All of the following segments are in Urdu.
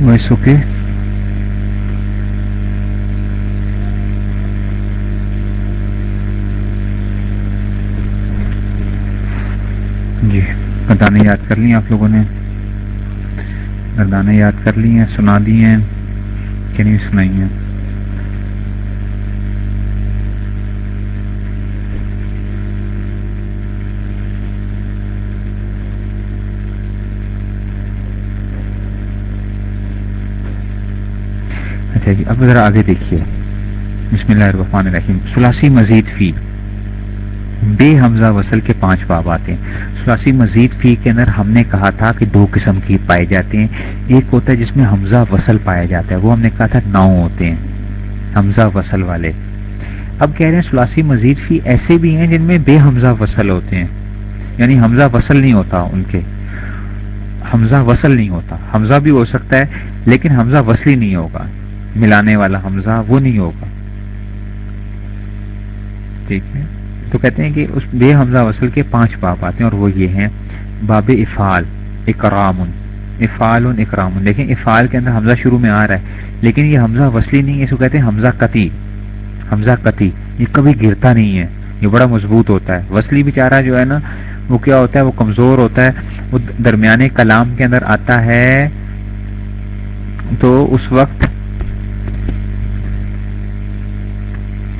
وائس اوکے جی گردانے یاد کر لی آپ لوگوں نے گردانے یاد کر لی ہیں سنا دی ہیں کہ نہیں سنائی ہیں اچھا جی اب ذرا آگے دیکھیے۔ بسم اللہ الرحمن الرحیم۔ سلاسی مزید فی۔ بے حمزہ وصل کے پانچ باب آتے ہیں۔ سلاسی مزید فی کے اندر ہم نے کہا تھا کہ دو قسم کی پائے جاتے ہیں۔ ایک ہوتا ہے جس میں حمزہ وصل پایا جاتا ہے۔ وہ ہم نے کہا تھا نو ہوتے ہیں۔ حمزہ وصل والے۔ اب کہہ رہے ہیں سلاسی مزید فی ایسے بھی ہیں جن میں بے حمزہ وصل ہوتے ہیں۔ یعنی حمزہ وصل نہیں ہوتا ان کے۔ حمزہ وصل نہیں ہوتا۔ حمزہ بھی ہو سکتا ہے، لیکن حمزہ وصلی نہیں ہوگا۔ ملانے والا حمزہ، وہ نہیں ہوگا۔ ٹھیک ہے۔ تو کہتے ہیں کہ اس بے حمزہ وصل کے پانچ باب آتے ہیں اور وہ یہ ہیں، باب افعال اکرام افعال اکرام دیکھیں، افعال کے اندر حمزہ شروع میں آ رہا ہے، لیکن یہ حمزہ وصلی نہیں ہے، اس کو کہتے ہیں حمزہ قطی۔ حمزہ قطی، یہ کبھی گرتا نہیں ہے، یہ بڑا مضبوط ہوتا ہے۔ وصلی بیچارہ جو ہے نا، وہ کیا ہوتا ہے، وہ کمزور ہوتا ہے، وہ درمیانے کلام کے اندر آتا ہے۔ تو اس وقت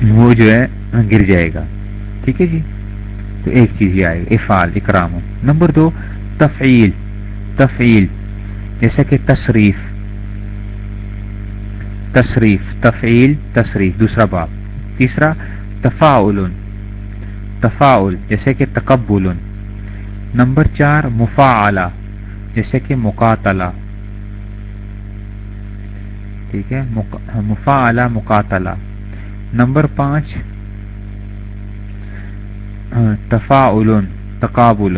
وہ جو ہے گر جائے گا۔ ٹھیک ہے جی؟ تو ایک چیز یہ آئے گا افعال، اکرام۔ نمبر دو، تفعیل۔ تفعیل، جیسا کہ تصریف۔ تصریف، تفعیل، تصریف، دوسرا باب۔ تیسرا، تفاعل۔ تفاعل جیسے کہ تقبل۔ نمبر چار، مفاعلہ جیسے کہ مقاتلہ۔ ٹھیک ہے؟ مفاعلہ، مقاتلہ۔ نمبر پانچ تفاعل تقابل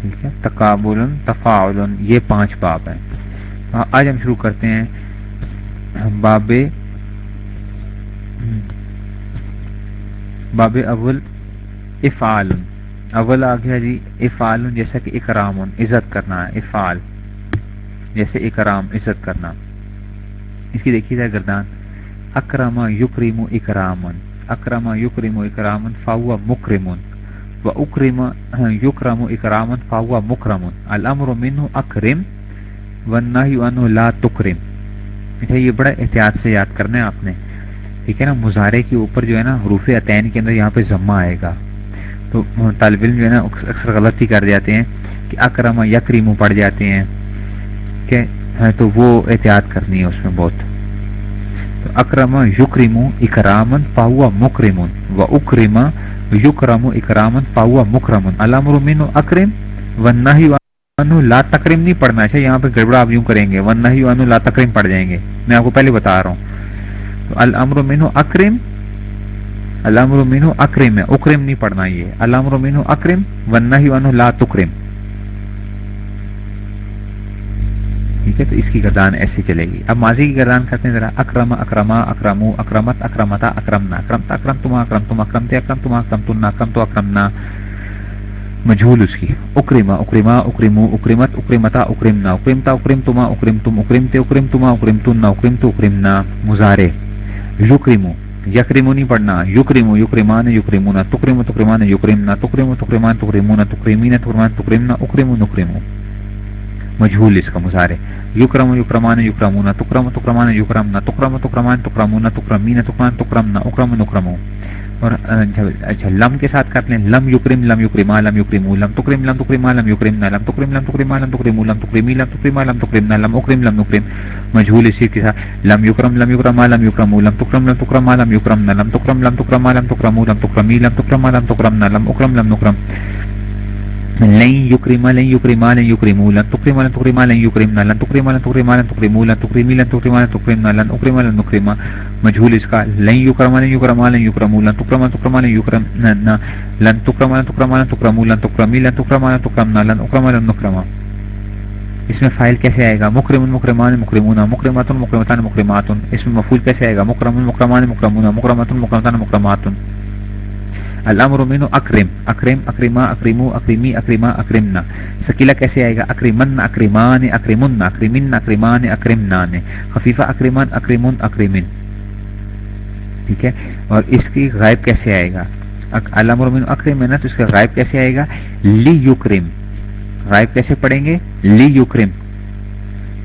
ٹھیک ہے تقابل تفاعل یہ پانچ باب ہیں۔ آج ہم شروع کرتے ہیں، باب باب اول افعال اول آ گیا جی افعال جیسا کہ اکرام عزت کرنا ہے، افعال۔ جیسے اکرام، عزت کرنا۔ اس کی دیکھیے جائے گردان. اکرم یکریم اکرام اکرم یکریم اکرام فاوا مکرم و اکرم یکرم اکرام فاوا مکرم الامر منہ اکرم و نہ لا تکرم. اچھا یہ بڑا احتیاط سے یاد کرنا ہے آپ نے. ٹھیک ہے نا؟ مظاہرے کے اوپر جو ہے نا، حروف عطین کے اندر یہاں پہ ضمہ آئے گا. تو طالب علم جو ہے نا، اکثر غلطی کر جاتے ہیں کہ اکرم یکریم پڑھ جاتے ہیں. کہ تو وہ احتیاط کرنی ہے اس میں بہت۔ تو اکرم یکرم اکرامن پاوا مکرم و اکرم یکرم اکرامن پاوا مکرم۔ علام رمین اکرم و نہ لا تکریم نہیں پڑھنا اچھا یہاں پہ گڑبڑا آپ یوں کریں گے۔ ون نہ لا تکریم پڑھ جائیں گے۔ میں آپ کو پہلے بتا رہا ہوں۔ الامر مینو اکرم، الامر مینو اکرم ہے اکرم نہیں پڑھنا یہ۔ الامر مینو اکرم ون نہ لا تکرم۔ ٹھیک ہے، تو اس کی گردان ایسی چلے گی۔ اب ماضی کی گردان کرتے ہیں ذرا۔ اکرم، اکرما، اکرمو، اکرمت، اکرمتا، اکرمنا۔ اکرمتا اکرم تم اکرم تم اکرمتے اکرم تم اکرم تم اکرم تو اکرمنا۔ مجھول اس کی۔ اکرما اکرما اکرمو اکرمت اکرمتا اکرمنا اکرمتا اکرم تما، اکرم تم اکرمتے اکرم تما، اکرم تن اکرم تو اکرمنا۔ مزارے یکرمو یکرمو نہیں پڑھنا۔ یکرمو یکرمان یکرمونا تکرمو تکرمان یکرمنا تکرمو تکرمان تکرمونا تکرمین تکرمان تکرمنا اکرمو نکرمو مجھول اس کا مظاہرے۔ یکرم یکرمان یکرمون تکرم تکرمان یکرم، نہ تکرم تکرمان تکرمون تکرمین تکرمان تکرم، نہ اکرم نکرم اور اچھا لم کے ساتھ کرتے ہیں لم یکرم، لم یکرما، لم یکرم لم تکرم، لم تکرما، لم یکرم، نہ لم تکرم، لم تکرما، لم تکرم لم تکرمی، لم تکرما، لم تکرم، نہ لم اکرم، لم نکرم مجھول اسی کے ساتھ۔ لم یکرم، لم یکرما، لم یکرم لم تکرم، لم تکرما، لم یکرم، نہ لم تکرم، لم تکرما، لم تکرم لم تکرمی، لم تکرما، لم تکرم، نہ لم اکرم، لم نکرم۔ لن يكرم لن يكرم لن يكرم لن تكرم لن تكرم لن يكرم لن تكرم لن تكرم لن تكرم لن تكرم لن تكرم لن تكرم لن اكرم لن نكرم مجهول اس کا لن يكرم لن يكرم لن يكرم لن تكرم لن تكرم لن يكرم لن تكرم لن تكرم لن تكرم لن تكرم لن تكرم لن تكرم لن اكرم لن نكرم اس میں فائل کیسے آئے گا مکرم مکرمان مکرمون مکرمات مکرمتان مکرمات اس میں مفعول کیسے آئے گا مکرم مکرمان مکرمون مکرمات مکرمتان مکرمات الامر مینو اکرم اکرم اکریما اکریمو اکریمی اکریما اکرمنا سکیلا کیسے آئے گا اکریمن اکریمان اکریمن اکریمن اکریمان اکرمنان خفیفہ اکریمان اکریمن اکریمن ٹھیک ہے اور اس کی غائب کیسے آئے گا الامر مینو اکرم ہے نا تو اس کا غائب کیسے آئے گا لی یوکرم غائب کیسے پڑھیں گے لی یوکرم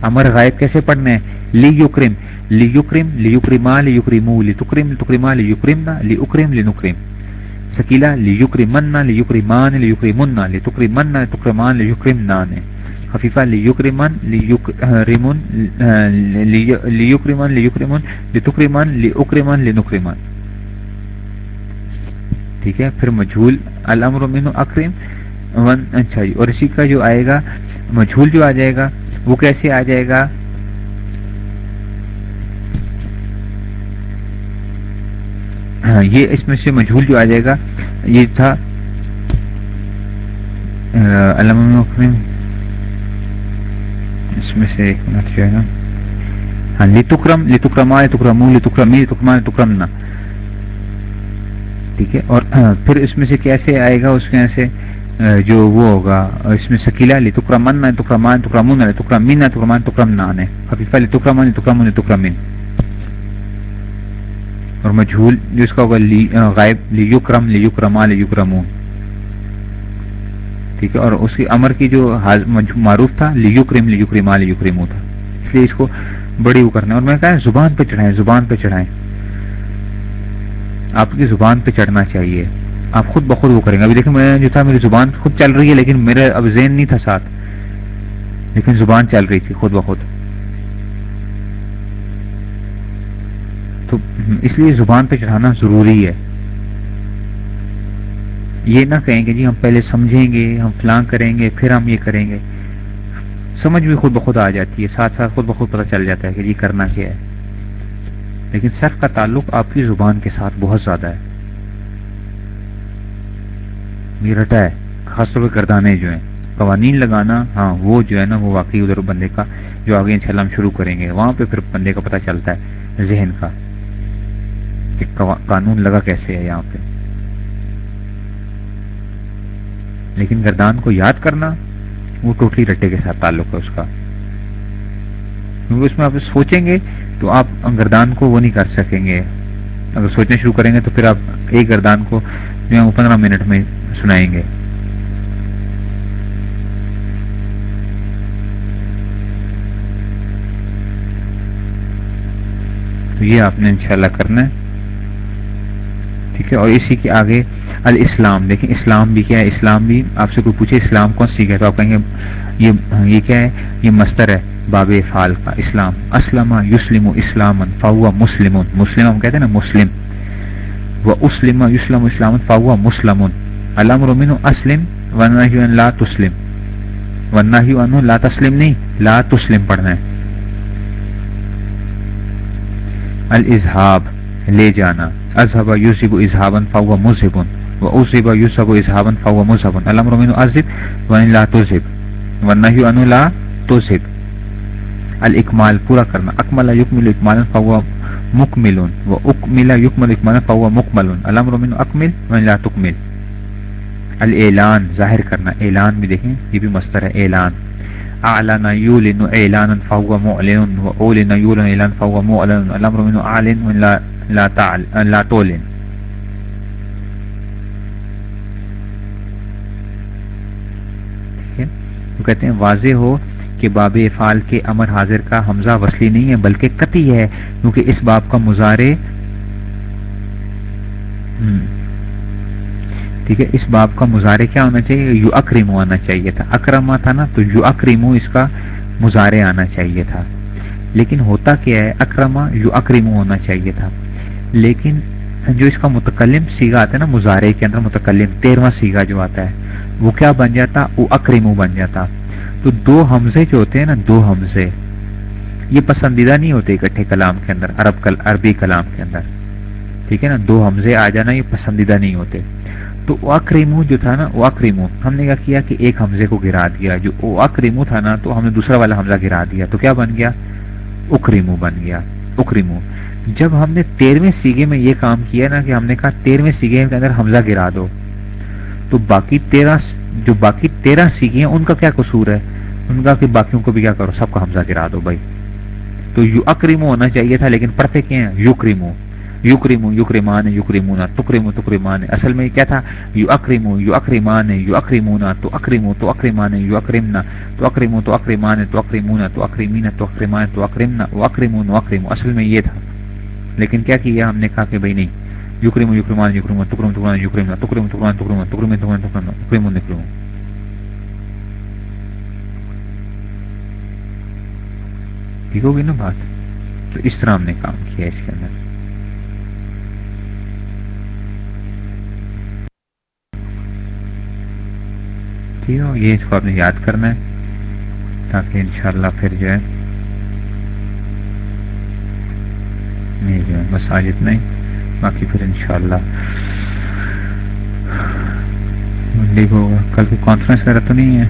امر غائب کیسے پڑھنے ہیں لی یوکرم لی یوکرم لی یوکریما لی یوکریمو لی تکرم لی لی یوکرمنا لی اکرم لی نکرم سکیلا لیکرمن لیکرمان لیکرمن لتکرمن لتکرمان لیکرمنان خفیفہ لیکرمن لیکرمن لیکرمن لیکرمن لتکرمن لیکرمن لنکرمن ٹھیک ہے، پھر مجھول، الامر من اکرم، ون اچھا جی اور اسی کا جو آئے گا، مجھول جو آ جائے گا، وہ کیسے آ جائے گا؟ ہاں یہ اس میں سے مجھول جو آ جائے گا، یہ تھا علامہ اس میں سے ایک منٹ جو ہے نا۔ ہاں لتکرم لتکرما لتکرم لتکرمی لتکرما لتکرمنا ٹھیک ہے، اور پھر اس میں سے کیسے آئے گا؟ اس میں سے جو وہ ہوگا، اس میں سکیلا لتکرمن، لتکرمان، لتکرمون، لتکرمین، لتکرمان، لتکرمنان۔ خفیفہ لتکرمن لتکرمون، لتکرمین۔ اور مجھول جو اس کا ہوگا غائب لیو کرم لیو کرما لیو کرمو ٹھیک ہے، اور اس کی امر کی جو معروف تھا لیو کریم لیو کریما لیو کریمو تھا۔ اس لیے اس کو بڑی وہ کرنا اور میں کہا زبان پہ چڑھائیں، زبان پہ چڑھائیں۔ آپ کی زبان پہ چڑھنا چاہیے۔ آپ خود بخود وہ کریں گے۔ ابھی دیکھیں، میں جو تھا، میری زبان خود چل رہی ہے، لیکن میرا اب ذہن نہیں تھا ساتھ۔ لیکن زبان چل رہی تھی، خود بخود تو اس لیے زبان پہ چڑھانا ضروری ہے۔ یہ نہ کہیں گے جی ہم پہلے سمجھیں گے، ہم فلاں کریں گے، پھر ہم یہ کریں گے۔ سمجھ بھی خود بخود آ جاتی ہے، ساتھ ساتھ خود بخود پتہ چل جاتا ہے کہ جی کرنا کیا ہے۔ لیکن سر کا تعلق آپ کی زبان کے ساتھ بہت زیادہ ہے۔ یہ رٹا ہے، خاص طور پہ گردانے جو ہیں۔ قوانین لگانا ہاں وہ جو ہے نا، وہ واقعی ادھر بندے کا جو آگے ان ہم شروع کریں گے، وہاں پہ پھر بندے کا پتہ چلتا ہے، ذہن کا۔ کہ قانون لگا کیسے ہے یہاں پہ؟ لیکن گردان کو یاد کرنا وہ ٹوٹلی رٹے کے ساتھ تعلق ہے اس کا۔ کیونکہ اس میں آپ سوچیں گے تو آپ گردان کو وہ نہیں کر سکیں گے۔ اگر سوچنا شروع کریں گے تو پھر آپ ایک گردان کو جو ہے وہ پندرہ منٹ میں سنائیں گے۔ تو یہ آپ نے انشاءاللہ کرنا ہے۔ ٹھیک ہے اور اسی کے آگے الاسلام۔ دیکھیں اسلام بھی کیا ہے؟ اسلام بھی آپ سے کوئی پوچھے، اسلام کون سی ہے؟ تو آپ کہیں گے، یہ یہ کیا ہے؟ یہ مستر ہے، باب فال کا اسلام۔ اسلم یوسلم اسلام فاوا مسلم۔ مسلم ہم کہتے ہیں نا مسلم۔ وہ اسلم یوسلم اسلام فاوا مسلم۔ علام رومن اسلم ورنہ لا تسلم۔ ورنہ ہی لا تسلم نہیں، لا تسلم پڑھنا ہے۔ الازہاب۔ لے جانا۔ اذهب يذهب اذهابا فهو مذهب واذهب يذهب اذهابا فهو مذهب۔ الامر من اذهب وان لا تذهب۔ والنهي عن لا تذهب۔ الاكمال پورا کرنا۔ اكمل يكمل اكمالا فهو مكمل واكمل يكمل اكمالا فهو مكمل الامر من اكمل وان لا تكمل الاعلان ظاہر کرنا۔ اعلان بھی دیکھیں، یہ بھی مستر ہے۔ اعلان۔ اعلن يولن اعلانا فهو معلن واولن يولن اعلان فهو معلن الامر من اعلن وان لا لاتولن تو کہتے ہیں، واضح ہو کہ باب افعال کے امر حاضر کا حمزہ وصلی نہیں ہے، بلکہ قطعی ہے، کیونکہ اس باب کا مظاہرے ٹھیک ہے، اس باب کا مظاہرے کیا ہونا چاہیے؟ یو اکریمو آنا چاہیے تھا۔ اکرما تھا نا، تو یو اکریمو اس کا مظاہرے آنا چاہیے تھا۔ لیکن ہوتا کیا ہے اکرما یو اکریمو ہونا چاہیے تھا۔ لیکن جو اس کا متکلم سیگا آتا ہے نا، مظاہرے کے اندر متکلم، تیرواں سیگا جو آتا ہے، وہ کیا بن جاتا؟ وہ اکریمو بن جاتا۔ تو دو حمزے جو ہوتے ہیں نا، دو حمزے، یہ پسندیدہ نہیں ہوتے اکٹھے کلام کے اندر، عرب کل، عربی کلام کے اندر۔ ٹھیک ہے نا، دو حمزے آ جانا، یہ پسندیدہ نہیں ہوتے۔ تو او اکریمو جو تھا نا او اکریمو ہم نے کیا کیا کہ ایک حمزے کو گرا دیا، جو او اکریمو تھا نا، تو ہم نے دوسرا والا حمزہ گرا دیا، تو کیا بن گیا؟ اکریمو بن گیا اکریمو جب ہم نے تیرہویں سیگے میں یہ کام کیا نا کہ ہم نے کہا تیرہویں سیگے کے اندر حمزہ گرا دو، تو باقی تیرہ جو باقی تیرہ سیگے ہیں، ان کا کیا قصور ہے؟ ان کا کہ باقیوں کو بھی کیا کرو، سب کا حمزہ گرا دو بھائی۔ تو یو اکریمو ہونا چاہیے تھا، لیکن پڑھتے کیا ہیں؟ یو کریمو یو کریمو یو کریمان یو تکریمان اصل میں کیا تھا؟ یو اکریمو یو اکریمان یو اکریمونا تو اکریمو تو اکریمان یو اکریمنا تو اکریمو تو اکریمان تو اکریمونا تو اکریمینا تو اکریمان تو اکریمنا و اکریمو نو اکریمو اصل میں یہ تھا۔ لیکن کیا کیا ہم نے کہا کہ بھائی نہیں یوکریمو یوکریمان یوکریمو تکرم تکرمان یوکریمنا تکرم تکرمان تکرمان تکرم تکرمان تکرم تکرم نکرم ٹھیک ہوگی نا بات؟ تو اس طرح ہم نے کام کیا اس کے اندر۔ ٹھیک ہو؟ یہ اس کو آپ نے یاد کرنا ہے تاکہ انشاءاللہ پھر جو ہے، یہ جو ہے، بس آج اتنا ہی۔ باقی پھر انشاءاللہ۔ اللہ ہوگا کل کوئی کانفرنس وغیرہ تو نہیں ہے؟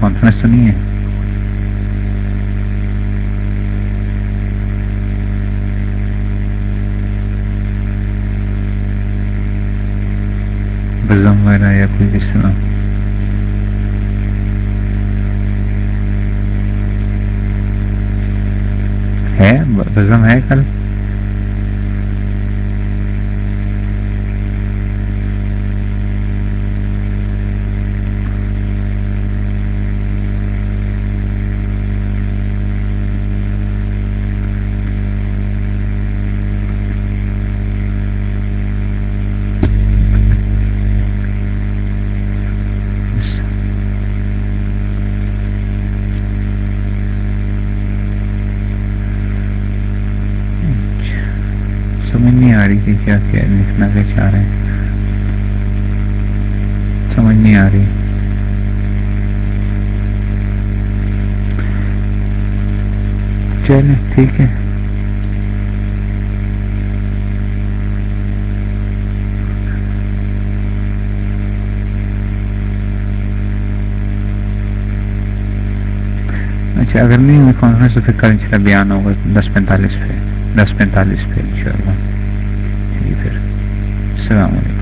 کانفرنس تو نہیں ہے بزم وغیرہ یا ہے بزم ہے کل رہی کہ کیا کیا لکھنا کیا چاہ رہے ہیں؟ سمجھ نہیں آ رہی۔ چلے ٹھیک ہے۔ اچھا اگر نہیں ہوئی کانفرنس تو پھر کل ان بیان ہوگا۔ دس پینتالیس پہ، دس پینتالیس پہ ان شاء اللہ جی، پھر۔ السلام علیکم۔